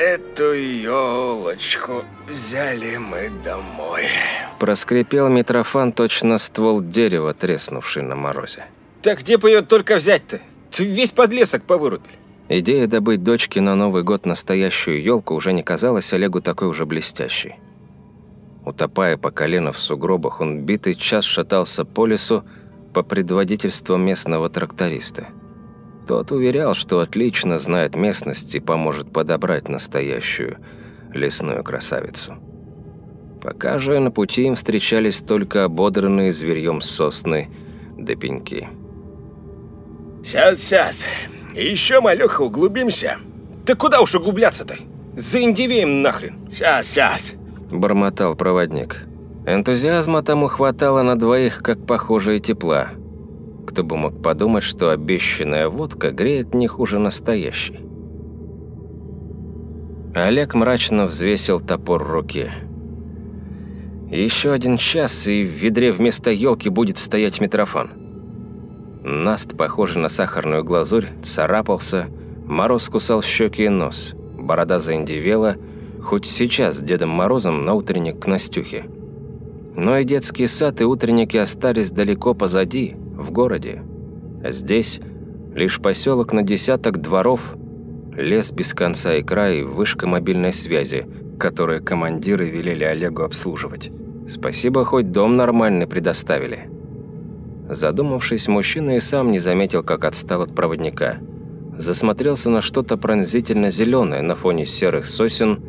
Эту елочку взяли мы домой. Проскрипел Митрофан точно ствол дерева, треснувший на морозе. Так где бы ее только взять-то? Ты весь подлесок повырубили. Идея добыть дочке на Новый год настоящую елку уже не казалась Олегу такой уже блестящей. Утопая по колено в сугробах, он битый час шатался по лесу по предводительству местного тракториста. Тот уверял, что отлично знает местность и поможет подобрать настоящую лесную красавицу. Пока же на пути им встречались только ободранные зверьем сосны да пеньки. Сейчас, сейчас. Еще, малеха, углубимся. Ты куда уж углубляться-то? Заиндивеем нахрен. Сейчас, сейчас. Бормотал проводник. Энтузиазма тому хватало на двоих, как похожее тепла. Кто бы мог подумать, что обещанная водка греет не хуже настоящей. Олег мрачно взвесил топор в руке. Еще один час, и в ведре вместо елки будет стоять Митрофан. Наст, похожий на сахарную глазурь, царапался, мороз кусал щеки и нос, борода заиндивела, хоть сейчас с Дедом Морозом на утренник к Настюхе. Но и детский сад, и утренники остались далеко позади, в городе. Здесь лишь поселок на десяток дворов, лес без конца и края вышка мобильной связи, которые командиры велели Олегу обслуживать. Спасибо, хоть дом нормальный предоставили. Задумавшись, мужчина и сам не заметил, как отстал от проводника. Засмотрелся на что-то пронзительно зеленое на фоне серых сосен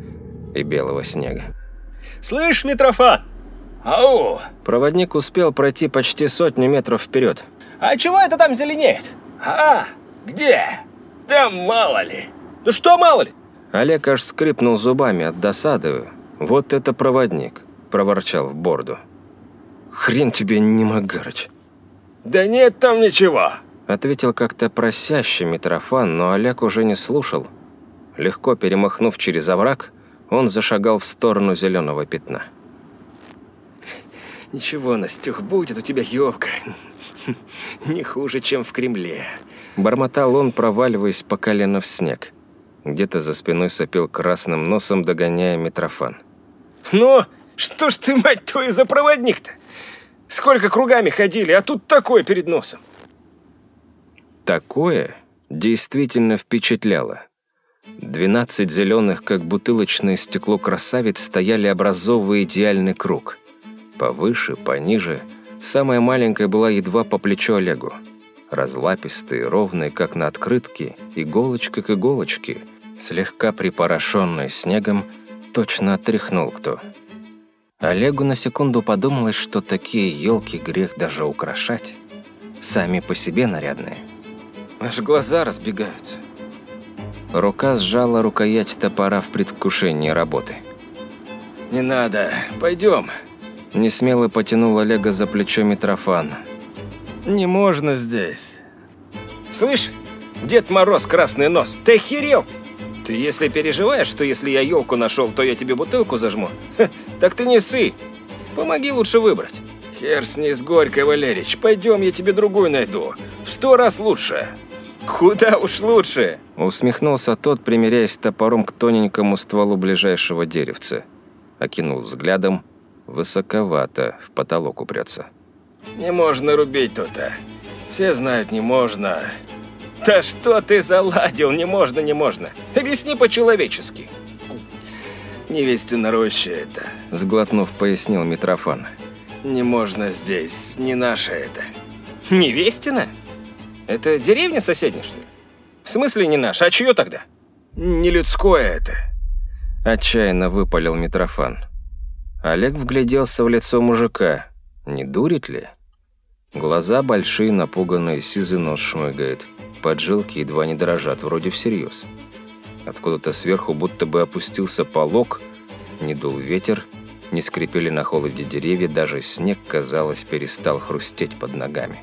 и белого снега. «Слышь, Митрофан!» Ау! Проводник успел пройти почти сотню метров вперед. «А чего это там зеленеет?» А, где? Там мало ли. Ну что мало ли? Олег аж скрипнул зубами от досады. «Вот это проводник!» – проворчал в борду. «Хрен тебе не Магарыч!» Да нет там ничего. Ответил как-то просяще Митрофан, но Олег уже не слушал. Легко перемахнув через овраг, он зашагал в сторону зеленого пятна. Ничего, Настюх, будет у тебя елка. Не хуже, чем в Кремле. Бормотал он, проваливаясь по колено в снег. Где-то за спиной сопел красным носом, догоняя Митрофан. Ну, что ж ты, мать твою, за проводник-то? Сколько кругами ходили, а тут такое перед носом. Такое действительно впечатляло. Двенадцать зеленых, как бутылочное стекло красавиц, стояли образовывая идеальный круг. Повыше, пониже. Самая маленькая была едва по плечу Олегу. Разлапистые, ровные, как на открытке, иголочка к иголочке, слегка припорошенные снегом, точно отряхнул кто. Олегу на секунду подумалось, что такие елки грех даже украшать. Сами по себе нарядные. Аж глаза разбегаются. Рука сжала рукоять топора в предвкушении работы. Не надо, пойдем. Несмело потянул Олега за плечо Митрофан. Не можно здесь. Слышь, Дед Мороз, красный нос, ты охерел? Ты если переживаешь, что если я елку нашел, то я тебе бутылку зажму, ха, так ты не сы. Помоги лучше выбрать. Хер с ней с горькой, Валерич. Пойдем, я тебе другую найду. В сто раз лучше. Куда уж лучше. Усмехнулся тот, примеряясь топором к тоненькому стволу ближайшего деревца. Окинул взглядом. Высоковато, в потолок упрется. Не можно рубить тут, а. Все знают, не можно. Да что ты заладил? Не можно, не можно. Объясни по-человечески. Невестина роща это. Сглотнув, пояснил Митрофан. Не можно здесь, не наша это. Невестина? Это деревня соседняя, что ли? В смысле не наша? А чье тогда? Не людское это. Отчаянно выпалил Митрофан. Олег вгляделся в лицо мужика. Не дурит ли? Глаза большие, напуганные, сизый нос шмыгает. Поджилки едва не дрожат, вроде всерьез. Откуда-то сверху будто бы опустился полог, не дул ветер, не скрипели на холоде деревья, даже снег, казалось, перестал хрустеть под ногами.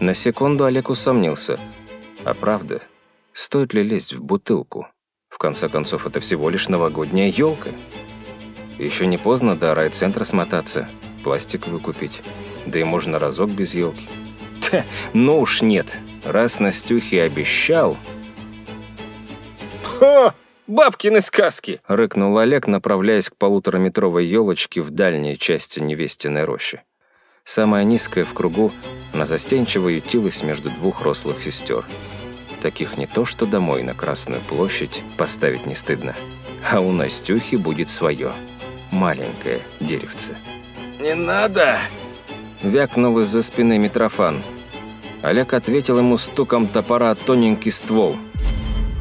На секунду Олег усомнился. А правда, стоит ли лезть в бутылку? В конце концов, это всего лишь новогодняя елка. Еще не поздно до райцентра смотаться, пластик выкупить. Да и можно разок без елки. ну уж нет. Раз Настюхе обещал... Хо! Бабкины сказки!» — рыкнул Олег, направляясь к полутораметровой елочке в дальней части невестиной рощи. Самая низкая в кругу, она застенчиво ютилась между двух рослых сестер. Таких не то что домой на Красную площадь поставить не стыдно, а у Настюхи будет свое, маленькое деревце. «Не надо!» — вякнул из-за спины Митрофан. Олег ответил ему стуком топора тоненький ствол.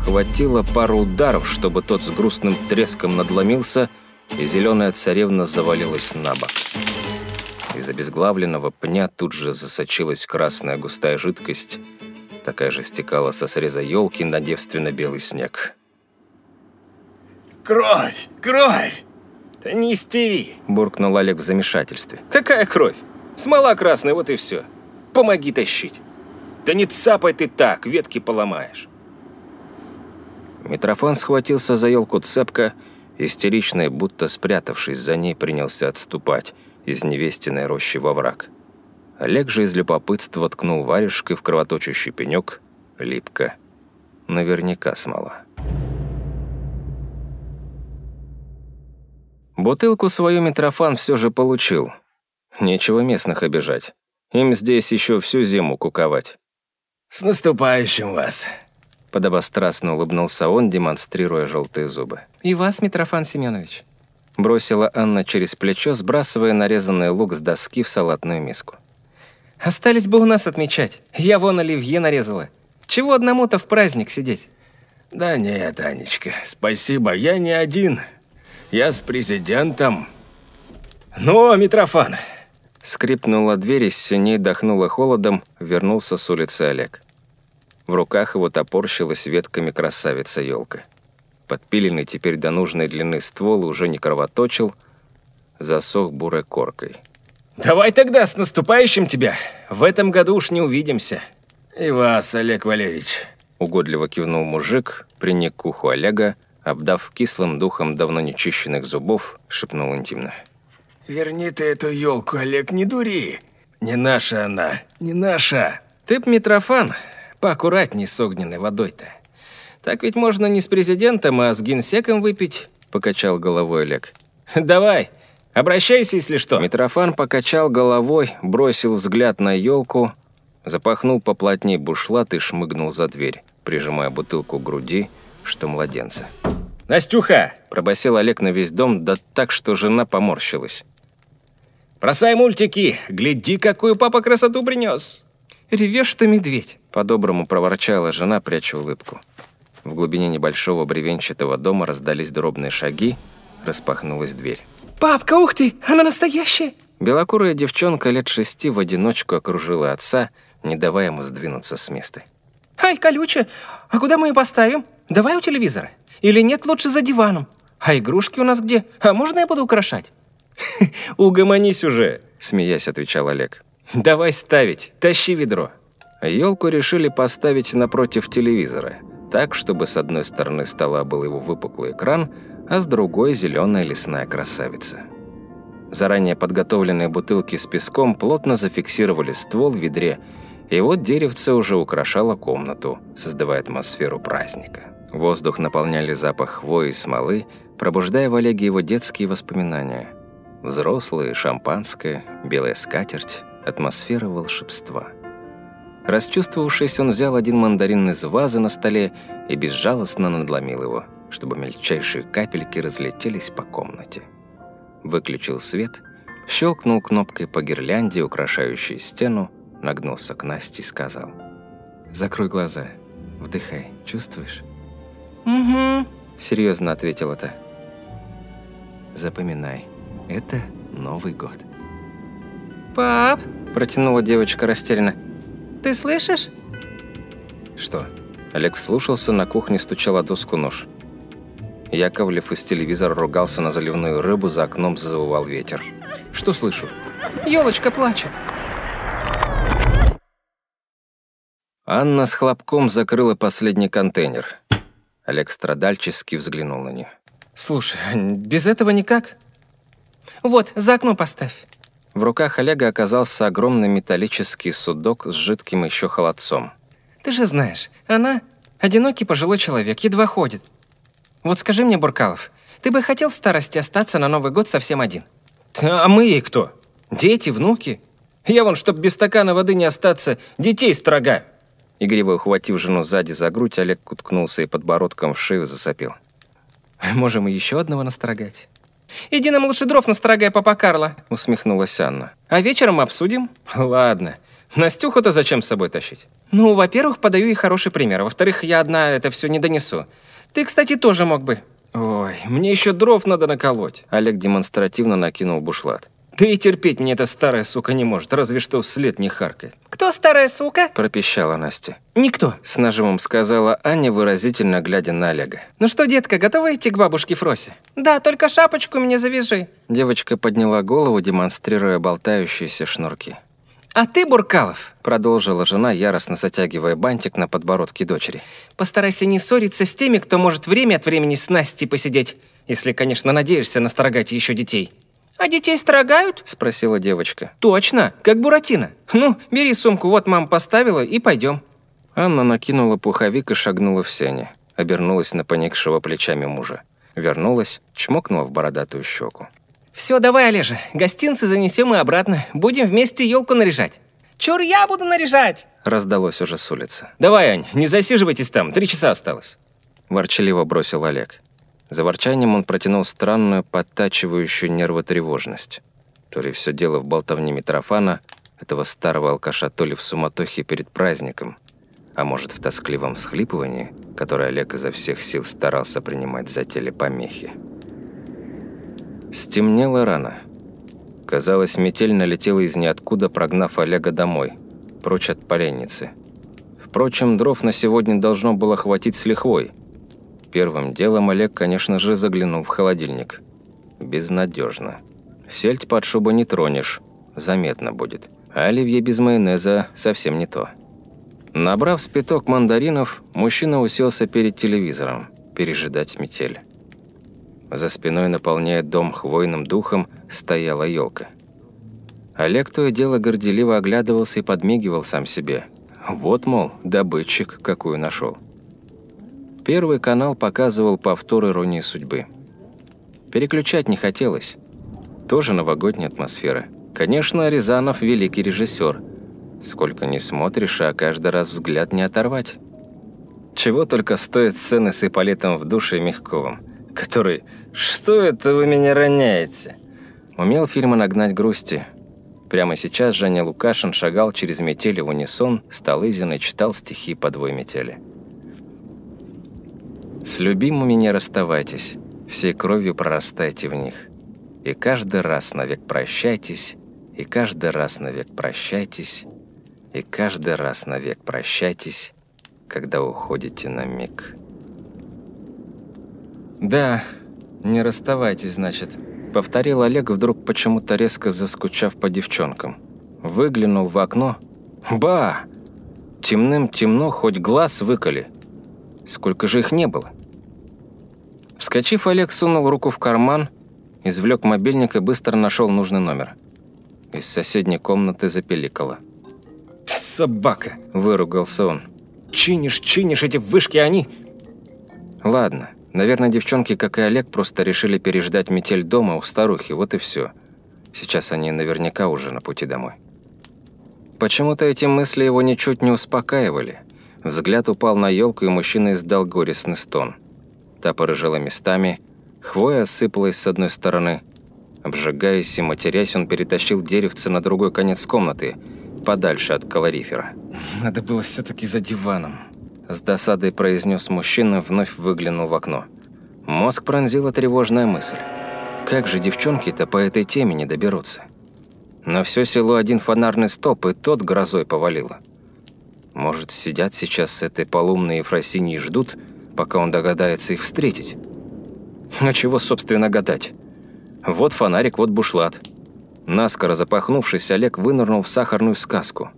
Хватило пару ударов, чтобы тот с грустным треском надломился, и зеленая царевна завалилась на бок. Из обезглавленного пня тут же засочилась красная густая жидкость, такая же стекала со среза елки на девственно-белый снег. «Кровь! Кровь!» «Да не истери!» – буркнул Олег в замешательстве. «Какая кровь? Смола красная, вот и все. Помоги тащить!» «Да не цапай ты так, ветки поломаешь!» Митрофан схватился за елку цепко, истеричный, будто спрятавшись за ней, принялся отступать из невестиной рощи во враг. Олег же из любопытства ткнул варежкой в кровоточащий пенек, липко. Наверняка смола. Бутылку свою Митрофан все же получил. Нечего местных обижать. Им здесь еще всю зиму куковать. «С наступающим вас!» Подобострастно улыбнулся он, демонстрируя желтые зубы. «И вас, Митрофан Семенович!» Бросила Анна через плечо, сбрасывая нарезанный лук с доски в салатную миску. «Остались бы у нас отмечать. Я вон оливье нарезала. Чего одному-то в праздник сидеть?» «Да нет, Анечка, спасибо, я не один. Я с президентом». «Ну, Митрофан!» Скрипнула дверь, из синей дохнула холодом, вернулся с улицы Олег. В руках его топорщилась ветками красавица елка. Подпиленный теперь до нужной длины ствол уже не кровоточил, засох бурой коркой. «Давай тогда с наступающим тебя! В этом году уж не увидимся!» «И вас, Олег Валерьевич!» Угодливо кивнул мужик, приник к уху Олега, обдав кислым духом давно нечищенных зубов, шепнул интимно. «Верни ты эту елку, Олег, не дури! Не наша она, не наша!» «Ты б, Митрофан, поаккуратней с огненной водой-то. Так ведь можно не с президентом, а с генсеком выпить», — покачал головой Олег. «Давай, обращайся, если что». Митрофан покачал головой, бросил взгляд на елку, запахнул поплотнее бушлат и шмыгнул за дверь, прижимая бутылку к груди, что младенца. «Настюха!» – пробасил Олег на весь дом, да так, что жена поморщилась. «Бросай мультики! Гляди, какую папа красоту принес!» «Ревешь, что медведь!» – по-доброму проворчала жена, пряча улыбку. В глубине небольшого бревенчатого дома раздались дробные шаги, распахнулась дверь. «Папка, ух ты, она настоящая!» Белокурая девчонка лет шести в одиночку окружила отца, не давая ему сдвинуться с места. «Ай, колючая, а куда мы ее поставим? Давай у телевизора. Или нет, лучше за диваном. А игрушки у нас где? А можно я буду украшать?» «Угомонись уже», — смеясь отвечал Олег. «Давай ставить, тащи ведро». Елку решили поставить напротив телевизора, так, чтобы с одной стороны стола был его выпуклый экран, а с другой – зеленая лесная красавица. Заранее подготовленные бутылки с песком плотно зафиксировали ствол в ведре, и вот деревце уже украшало комнату, создавая атмосферу праздника. Воздух наполняли запах хвои и смолы, пробуждая в Олеге его детские воспоминания. Взрослые, шампанское, белая скатерть, атмосфера волшебства. Расчувствовавшись, он взял один мандарин из вазы на столе и безжалостно надломил его, чтобы мельчайшие капельки разлетелись по комнате. Выключил свет, щелкнул кнопкой по гирлянде, украшающей стену, нагнулся к Насте и сказал. «Закрой глаза, вдыхай, чувствуешь?» «Угу», — серьезно ответила та. «Запоминай, это Новый год». «Пап», — протянула девочка растерянно. «ты слышишь?» «Что?» Олег вслушался, на кухне стучала доску нож. Яковлев из телевизора ругался на заливную рыбу, за окном завывал ветер. «Что слышу?» Елочка плачет. Анна с хлопком закрыла последний контейнер. Олег страдальчески взглянул на нее. «Слушай, без этого никак?» «Вот, за окно поставь». В руках Олега оказался огромный металлический судок с жидким еще холодцом. «Ты же знаешь, она одинокий пожилой человек, едва ходит. Вот скажи мне, Буркалов, ты бы хотел в старости остаться на Новый год совсем один? А мы ей кто? Дети, внуки? Я вон, чтоб без стакана воды не остаться, детей строгаю. Игриво ухватив жену сзади за грудь, Олег уткнулся и подбородком в шею засопел. Можем и еще одного настрогать. Иди нам лучше дров настрогай, папа Карло. Усмехнулась Анна. А вечером обсудим. Ладно. Настюху-то зачем с собой тащить? Ну, во-первых, подаю ей хороший пример. Во-вторых, я одна это все не донесу. Ты, кстати, тоже мог бы. Ой, мне еще дров надо наколоть. Олег демонстративно накинул бушлат. Да и терпеть мне эта старая сука не может, разве что вслед не харкает. Кто старая сука? Пропищала Настя. Никто. С нажимом сказала Аня, выразительно глядя на Олега. Ну что, детка, готова идти к бабушке Фросе? Да, только шапочку мне завяжи. Девочка подняла голову, демонстрируя болтающиеся шнурки. А ты, Буркалов, Продолжила жена, яростно затягивая бантик на подбородке дочери. постарайся не ссориться с теми, кто может время от времени с Настей посидеть. Если, конечно, надеешься настрогать еще детей. А детей строгают? Спросила девочка. Точно, как Буратино. Ну, бери сумку, вот мама поставила, и пойдем. Анна накинула пуховик и шагнула в сене. Обернулась на поникшего плечами мужа. Вернулась, чмокнула в бородатую щеку. Все, давай, Олежа, гостинцы занесем и обратно. Будем вместе елку наряжать. Чур я буду наряжать. Раздалось уже с улицы. Давай, Ань, не засиживайтесь там, три часа осталось. Ворчаливо бросил Олег. За ворчанием он протянул странную, подтачивающую нервотревожность. То ли все дело в болтовне Митрофана, этого старого алкаша, то ли в суматохе перед праздником, а может, в тоскливом всхлипывании, которое Олег изо всех сил старался принимать за телепомехи. Стемнело рано. Казалось, метель налетела из ниоткуда, прогнав Олега домой, прочь от поленницы. Впрочем, дров на сегодня должно было хватить с лихвой. Первым делом Олег, конечно же, заглянул в холодильник. Безнадежно. Сельдь под шубу не тронешь, заметно будет. А оливье без майонеза совсем не то. Набрав спиток мандаринов, мужчина уселся перед телевизором, пережидать метель. За спиной, наполняя дом хвойным духом, стояла елка. Олег то и дело горделиво оглядывался и подмигивал сам себе. Вот, мол, добытчик, какую нашел. Первый канал показывал повтор иронии судьбы. Переключать не хотелось. Тоже новогодняя атмосфера. Конечно, Рязанов – великий режиссер. Сколько не смотришь, а каждый раз взгляд не оторвать. Чего только стоят сцены с Ипполитом в душе Мягковым, который «Что это вы меня роняете?» Умел фильмы нагнать грусти. Прямо сейчас Женя Лукашин шагал через метели в унисон, Столызин и читал стихи по двой метели. «С любимыми не расставайтесь, всей кровью прорастайте в них. И каждый раз навек прощайтесь, и каждый раз навек прощайтесь, и каждый раз навек прощайтесь, когда уходите на миг». «Да, не расставайтесь, значит», — повторил Олег, вдруг почему-то резко заскучав по девчонкам. Выглянул в окно. «Ба! Темным темно, хоть глаз выколи. Сколько же их не было?» Вскочив, Олег сунул руку в карман, извлек мобильник и быстро нашел нужный номер. Из соседней комнаты запеликало. Собака. Выругался он. Чинишь, чинишь эти вышки, они... Ладно, наверное, девчонки, как и Олег, просто решили переждать метель дома у старухи, вот и все. Сейчас они наверняка уже на пути домой. Почему-то эти мысли его ничуть не успокаивали. Взгляд упал на елку, и мужчина издал горестный стон. Та порыжила местами, хвоя осыпалась с одной стороны. Обжигаясь и матерясь, он перетащил деревце на другой конец комнаты, подальше от калорифера. Надо было все-таки за диваном. С досадой произнес мужчина, вновь выглянул в окно. Мозг пронзила тревожная мысль. Как же девчонки-то по этой теме не доберутся? На все село один фонарный столб, и тот грозой повалило. Может, сидят сейчас с этой полумной Ефросиньей и ждут, пока он догадается их встретить? А чего, собственно, гадать? Вот фонарик, вот бушлат. Наскоро запахнувшись, Олег вынырнул в сахарную сказку.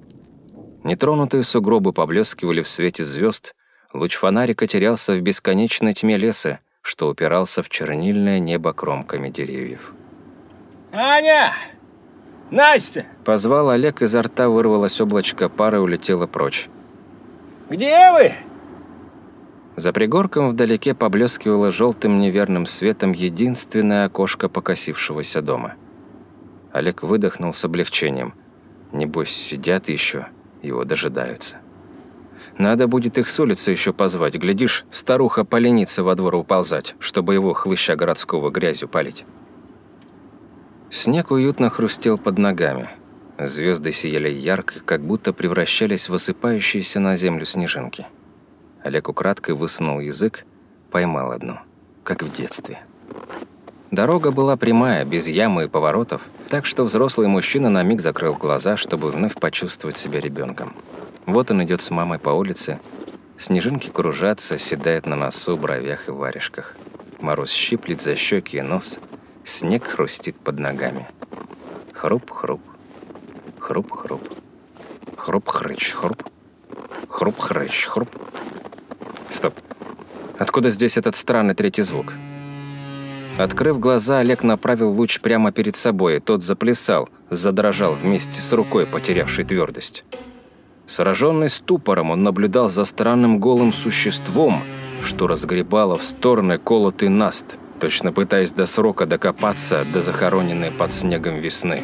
Нетронутые сугробы поблескивали в свете звезд, луч фонарика терялся в бесконечной тьме леса, что упирался в чернильное небо кромками деревьев. Аня! Настя! Позвал Олег, изо рта вырвалось облачко пара и улетело прочь. Где вы? За пригорком вдалеке поблескивало желтым неверным светом единственное окошко покосившегося дома. Олег выдохнул с облегчением. Небось, сидят еще, его дожидаются. Надо будет их с улицы еще позвать. Глядишь, старуха поленится во двор уползать, чтобы его хлыща городского грязью палить. Снег уютно хрустел под ногами. Звезды сияли ярко, как будто превращались в высыпающиеся на землю снежинки. Олег украдкой высунул язык, поймал одну, как в детстве. Дорога была прямая, без ямы и поворотов, так что взрослый мужчина на миг закрыл глаза, чтобы вновь почувствовать себя ребенком. Вот он идет с мамой по улице. Снежинки кружатся, седает на носу, бровях и варежках. Мороз щиплет за щеки и нос. Снег хрустит под ногами. Хруп-хруп. Хруп-хруп. Хруп-хрыч-хруп. Хруп-хрыч-хруп. Стоп. Откуда здесь этот странный третий звук? Открыв глаза, Олег направил луч прямо перед собой, и тот заплясал, задрожал вместе с рукой, потерявшей твердость. Сраженный ступором, он наблюдал за странным голым существом, что разгребало в стороны колотый наст, точно пытаясь до срока докопаться до захороненной под снегом весны.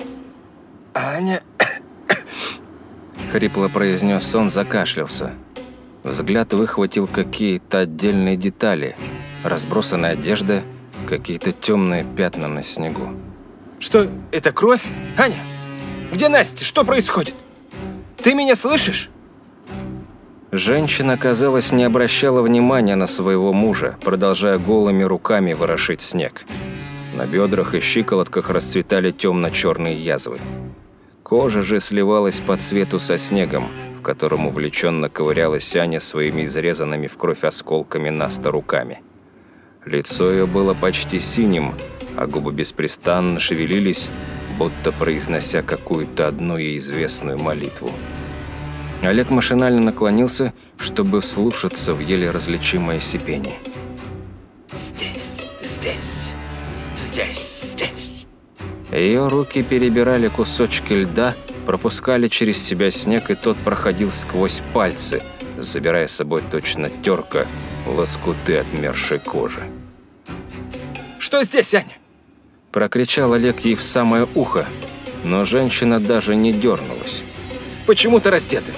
«Аня...» Хрипло произнес он, закашлялся. Взгляд выхватил какие-то отдельные детали. Разбросанная одежда, какие-то темные пятна на снегу. «Что, это кровь? Аня? Где Настя? Что происходит? Ты меня слышишь?» Женщина, казалось, не обращала внимания на своего мужа, продолжая голыми руками ворошить снег. На бедрах и щиколотках расцветали темно-черные язвы. Кожа же сливалась по цвету со снегом, в котором увлеченно ковырялась Аня своими изрезанными в кровь осколками Наста руками. Лицо ее было почти синим, а губы беспрестанно шевелились, будто произнося какую-то одну ей известную молитву. Олег машинально наклонился, чтобы вслушаться в еле различимое сипение. «Здесь, здесь, здесь, здесь». Ее руки перебирали кусочки льда, пропускали через себя снег, и тот проходил сквозь пальцы, забирая с собой точно терка лоскуты отмершей кожи. «Что здесь, Аня?» Прокричал Олег ей в самое ухо, но женщина даже не дернулась. «Почему ты раздеты?»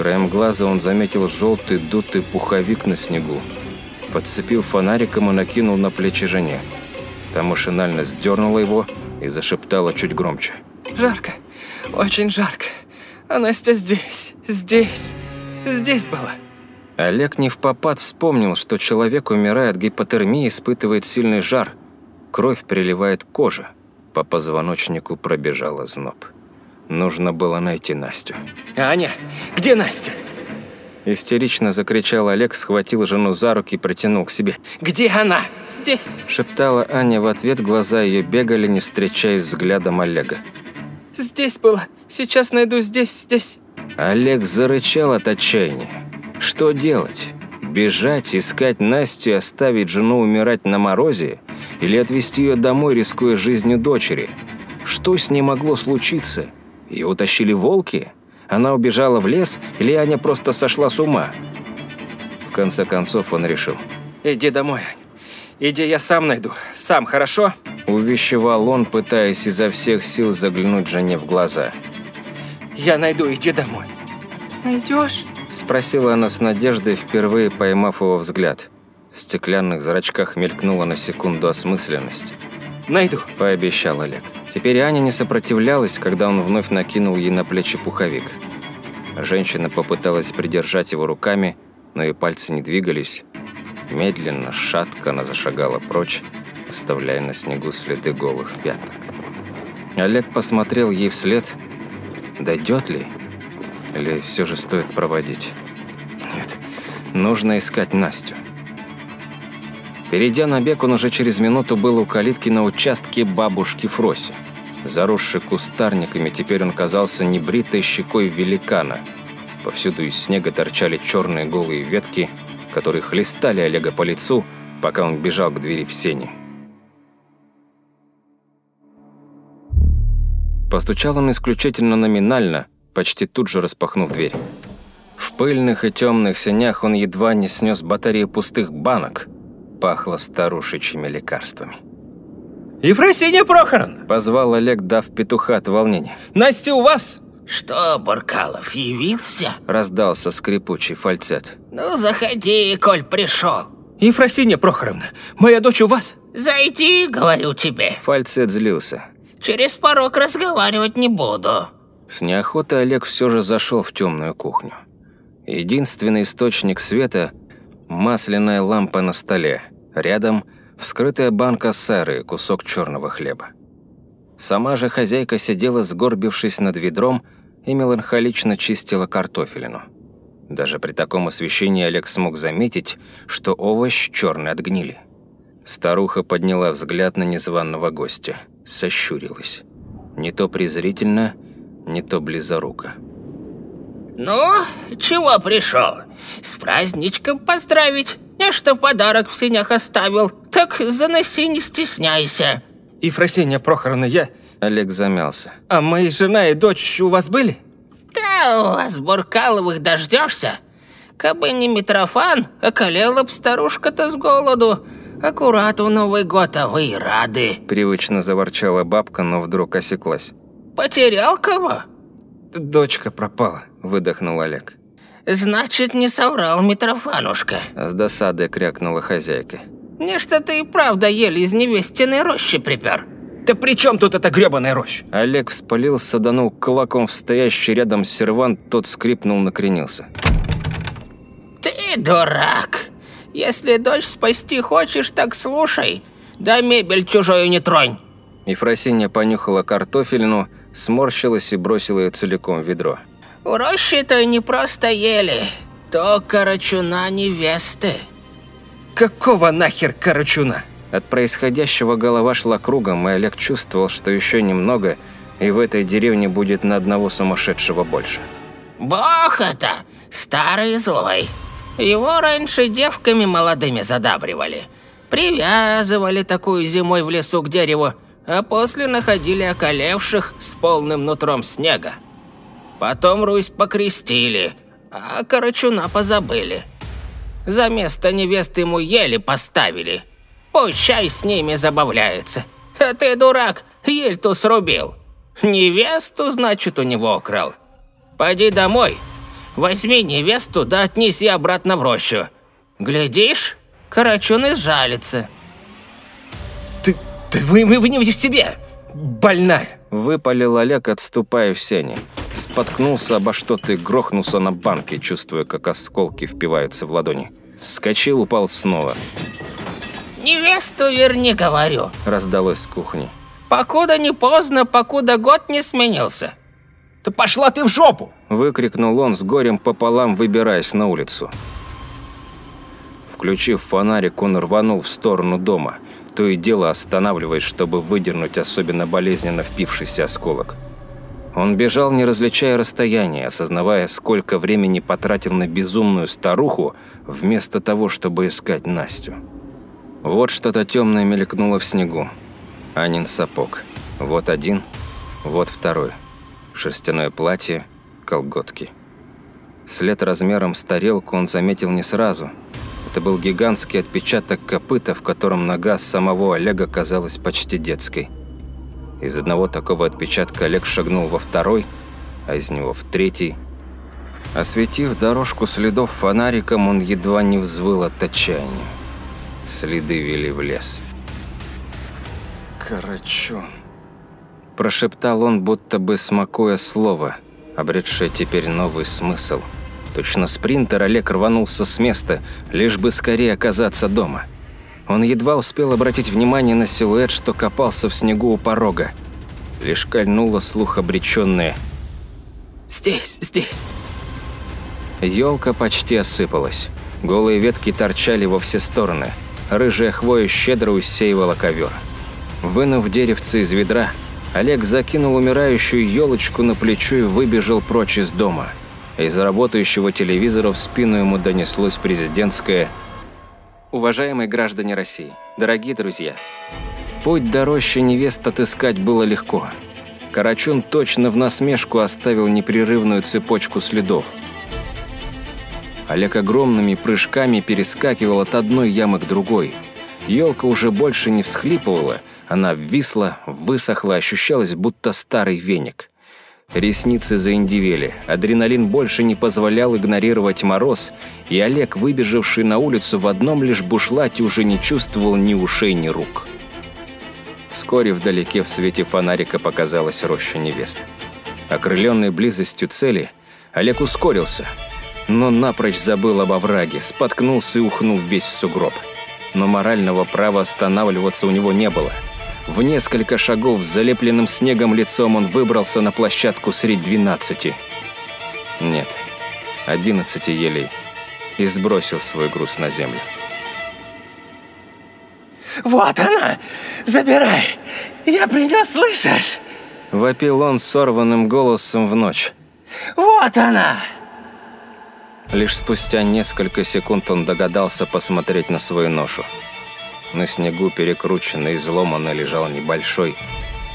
Краем глаза он заметил желтый дутый пуховик на снегу. Подцепил фонариком и накинул на плечи жене. Та машинально сдернула его и зашептала чуть громче. Жарко, очень жарко. А Настя здесь, здесь, здесь была. Олег не в попад вспомнил, что человек, умирая от гипотермии, испытывает сильный жар. Кровь приливает к коже. По позвоночнику пробежала зноб. Нужно было найти Настю. «Аня, где Настя?» Истерично закричал Олег, схватил жену за руки и притянул к себе. «Где она?» Здесь. Шептала Аня в ответ, глаза ее бегали, не встречаясь взглядом Олега. Здесь была. Сейчас найду здесь, здесь. Олег зарычал от отчаяния. Что делать? Бежать, искать Настю и оставить жену умирать на морозе? Или отвезти ее домой, рискуя жизнью дочери? Что с ней могло случиться? Ее утащили волки? Она убежала в лес? Или Аня просто сошла с ума? В конце концов он решил. «Иди домой, Ань. Иди, я сам найду. Сам, хорошо?» Увещевал он, пытаясь изо всех сил заглянуть жене в глаза. «Я найду, иди домой». Найдешь? Спросила она с надеждой, впервые поймав его взгляд. В стеклянных зрачках мелькнула на секунду осмысленность. «Найду». Пообещал Олег. Теперь Аня не сопротивлялась, когда он вновь накинул ей на плечи пуховик. Женщина попыталась придержать его руками, но и пальцы не двигались. Медленно, шатко она зашагала прочь, оставляя на снегу следы голых пяток. Олег посмотрел ей вслед. Дойдет ли? Или все же стоит проводить? Нет, нужно искать Настю. Перейдя на бег, он уже через минуту был у калитки на участке бабушки Фроси. Заросший кустарниками, теперь он казался небритой щекой великана. Повсюду из снега торчали черные голые ветки, которые хлестали Олега по лицу, пока он бежал к двери в сене. Постучал он исключительно номинально, почти тут же распахнув дверь. В пыльных и темных сенях он едва не снес батарею пустых банок. Пахло старушечьими лекарствами. «Ефросинья Прохоровна!» Позвал Олег, дав петуха от волнения. «Настя у вас?» «Что, Буркалов, явился?» Раздался скрипучий фальцет. «Ну, заходи, коль пришел. «Ефросинья Прохоровна, моя дочь у вас?» Зайди, говорю тебе. Фальцет злился. Через порог разговаривать не буду». С неохотой Олег все же зашел в темную кухню. Единственный источник света – масляная лампа на столе. Рядом – вскрытая банка сыры и кусок черного хлеба. Сама же хозяйка сидела, сгорбившись над ведром, и меланхолично чистила картофелину. Даже при таком освещении Олег смог заметить, что овощ черный от гнили. Старуха подняла взгляд на незваного гостя, сощурилась. Не то презрительно, не то близоруко. «Ну, чего пришел? С праздничком поздравить? Я что подарок в синях оставил, так заноси, не стесняйся». «Ефросинья Прохоровна, я... Олег замялся. А мои жена и дочь у вас были?» «Да у вас Буркаловых дождешься? Кабы не Митрофан, околела б старушка-то с голоду. Аккурат в Новый год, а вы и рады. Привычно заворчала бабка, но вдруг осеклась. Потерял кого? Дочка пропала. Выдохнул Олег. Значит, не соврал Митрофанушка. С досадой крякнула хозяйка. Нечто ты и правда еле из невестиной рощи припер. Да при чем тут эта гребаная роща? Олег вспылил, саданул кулаком в стоящий рядом сервант, тот скрипнул, накренился. Ты дурак. Если дочь спасти хочешь, так слушай. Да мебель чужую не тронь. Ефросинья понюхала картофелину, сморщилась и бросила ее целиком в ведро. У рощи-то не просто ели, то корочуна невесты. Какого нахер корочуна? От происходящего голова шла кругом, и Олег чувствовал, что еще немного, и в этой деревне будет на одного сумасшедшего больше. Бог это, старый и злой. Его раньше девками молодыми задабривали. Привязывали такую зимой в лесу к дереву, а после находили околевших с полным нутром снега. Потом Русь покрестили, а Карачуна позабыли. За место невесты ему еле поставили. Пущай с ними забавляется. А ты, дурак, ель-то срубил. Невесту, значит, у него украл. Пойди домой, возьми невесту да отнеси обратно в рощу. Глядишь, Карачун изжалится. Ты, ты вы, вы, вы не в себе, больная. Выпалил Олег, отступая в сени. Споткнулся обо что-то и грохнулся на банке, чувствуя, как осколки впиваются в ладони. Вскочил, упал снова. «Невесту верни, говорю», – раздалось с кухни. «Покуда не поздно, покуда год не сменился». «Да пошла ты в жопу!» – выкрикнул он с горем пополам, выбираясь на улицу. Включив фонарик, он рванул в сторону дома, то и дело останавливаясь, чтобы выдернуть особенно болезненно впившийся осколок. Он бежал, не различая расстояние, осознавая, сколько времени потратил на безумную старуху, вместо того, чтобы искать Настю. Вот что-то темное мелькнуло в снегу. Анин сапог. Вот один, вот второй. Шерстяное платье, колготки. След размером с тарелку он заметил не сразу. Это был гигантский отпечаток копыта, в котором нога самого Олега казалась почти детской. Из одного такого отпечатка Олег шагнул во второй, а из него в третий. Осветив дорожку следов фонариком, он едва не взвыл от отчаяния. Следы вели в лес. Карачун. Прошептал он, будто бы смакуя слово, обретшее теперь новый смысл. Точно спринтер Олег рванулся с места, лишь бы скорее оказаться дома. Он едва успел обратить внимание на силуэт, что копался в снегу у порога. Лишь кольнуло слух обреченное «Здесь, здесь!» Елка почти осыпалась. Голые ветки торчали во все стороны. Рыжая хвоя щедро усеивала ковер. Вынув деревце из ведра, Олег закинул умирающую елочку на плечо и выбежал прочь из дома. Из работающего телевизора в спину ему донеслось президентское Уважаемые граждане России, дорогие друзья, путь до рощи невест отыскать было легко. Карачун точно в насмешку оставил непрерывную цепочку следов. Олег огромными прыжками перескакивал от одной ямы к другой. Елка уже больше не всхлипывала, она висла, высохла, ощущалась, будто старый веник. Ресницы заиндивели, адреналин больше не позволял игнорировать мороз, и Олег, выбежавший на улицу в одном лишь бушлате, уже не чувствовал ни ушей, ни рук. Вскоре вдалеке в свете фонарика показалась роща невест. Окрыленный близостью цели, Олег ускорился, но напрочь забыл об овраге, споткнулся и ухнул весь в сугроб. Но морального права останавливаться у него не было – в несколько шагов с залепленным снегом лицом он выбрался на площадку средь двенадцати. Нет, одиннадцати елей. И сбросил свой груз на землю. «Вот она! Забирай! Я принес, слышишь?» Вопил он сорванным голосом в ночь. «Вот она!» Лишь спустя несколько секунд он догадался посмотреть на свою ношу. На снегу, перекрученный и изломанно, лежал небольшой,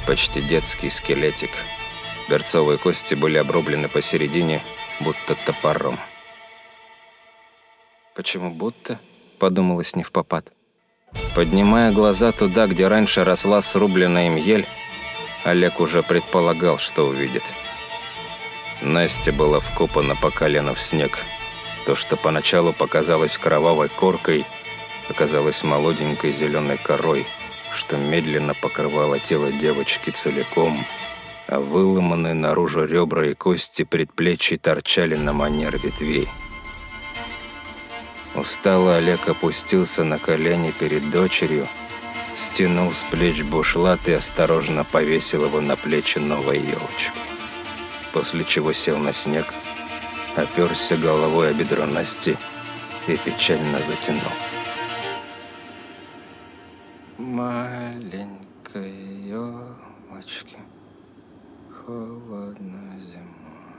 почти детский скелетик. Берцовые кости были обрублены посередине, будто топором. «Почему будто?» – подумалось не в попад. Поднимая глаза туда, где раньше росла срубленная им ель, Олег уже предполагал, что увидит. Настя была вкопана по колено в снег. То, что поначалу показалось кровавой коркой – оказалась молоденькой зеленой корой, что медленно покрывало тело девочки целиком, а выломанные наружу ребра и кости предплечий торчали на манер ветвей. Устало Олег опустился на колени перед дочерью, стянул с плеч бушлат и осторожно повесил его на плечи новой елочки. После чего сел на снег, оперся головой о бедро Насти и печально затянул. Маленькой елочки, холодно зима.